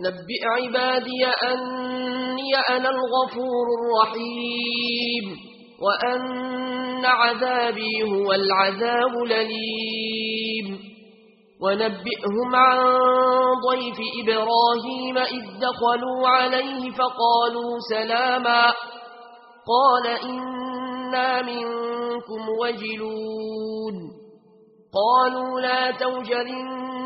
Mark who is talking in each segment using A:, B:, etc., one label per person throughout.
A: نبئ عبادي أني أنا الغفور الرحيم وأن عذابي هو العذاب لليم ونبئهم عن ضيف إبراهيم إذ دخلوا عليه فقالوا سلاما. قال إنا منكم وجلون. قالوا لا توجرن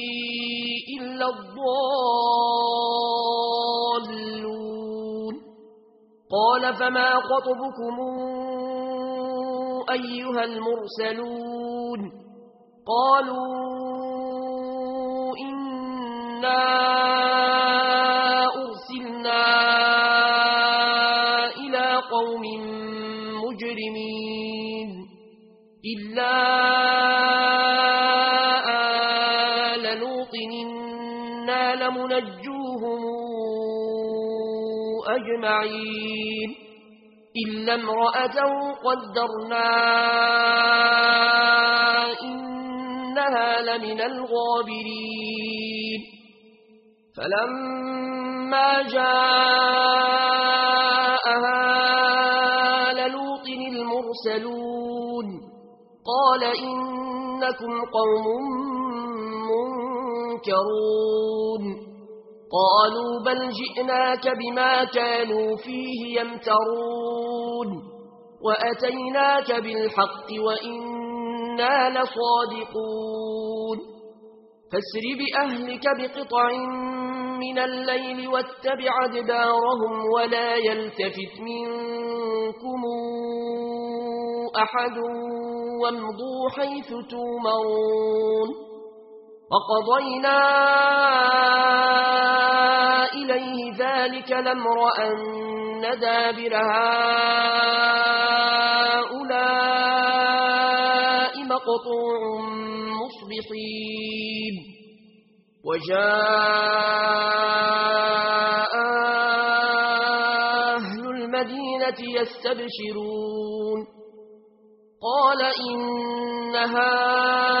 A: إلا الضالون. قال فما خطبكم أيها المرسلون؟ قالوا إنا أرسلنا إلى قوم مجرمين إلا لمنجوهم أجمعين إلا امرأته قدرنا إنها لمن الغابرين فلما جاء للوط المرسلون قال إنكم قوم يمكرون قالوا بل جئناك بما كانوا فيه يمترون. وأتيناك بالحق وإنا لصادقون. فاسر بأهلك بقطع من الليل واتبع دبارهم ولا يلتفت منكم أحد وامضوا حيث تومرون وقضينا إليه ذلك لمر أن ندابر هؤلاء مقطوع مصبحين. وجاء أهل المدينة يستبشرون. قال إن هؤلاء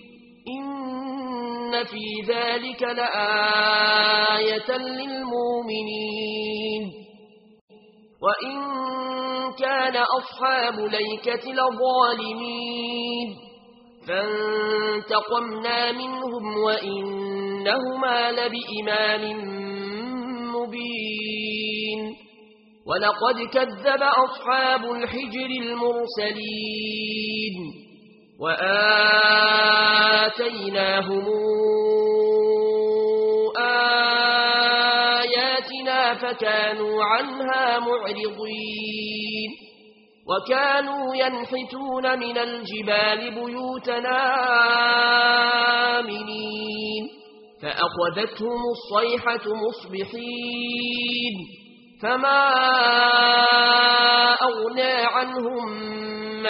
A: إن في ذلك لآية للمؤمنين وإن كان أصحاب لیکت لظالمين فانتقمنا منهم وإنهما لبإمام مبين ولقد كذب أصحاب الحجر المرسلين وآتيناهم آياتنا فكانوا عنها معرضين وكانوا ينحتون من الجبال بيوتنا آمنين فأخذتهم الصيحة مصبحين فما أغنى عنهم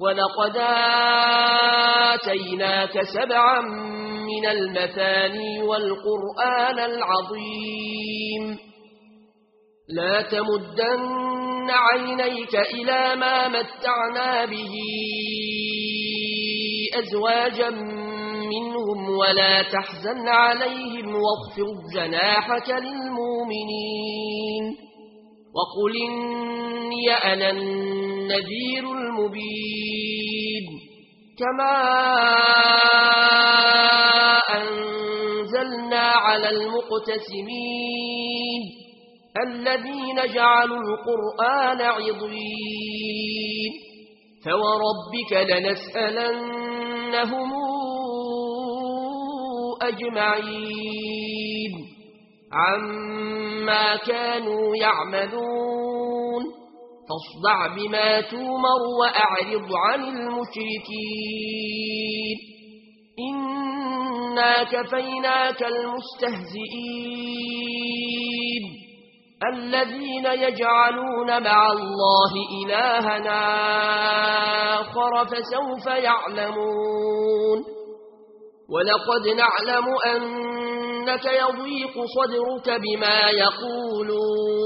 A: ولقد آتيناك سبعا من المثاني والقرآن العظيم لا تمدن عينيك إلى ما متعنا به أزواجا منهم ولا تحزن عليهم واغفر جناحك للمؤمنين وقل إني أنا النذير المبين كما أنزلنا على المقتسمين الذين جعلوا القرآن عظيم فوربك لنسألنهم أجمعين عما كانوا يعملون فاصدع بما تومر وأعرض عن المشركين. إنا كفيناك المستهزئين. الذين يجعلون مع الله إلهنا آخر فسوف يعلمون. ولقد نعلم أنك يضيق صدرك بما يقولون.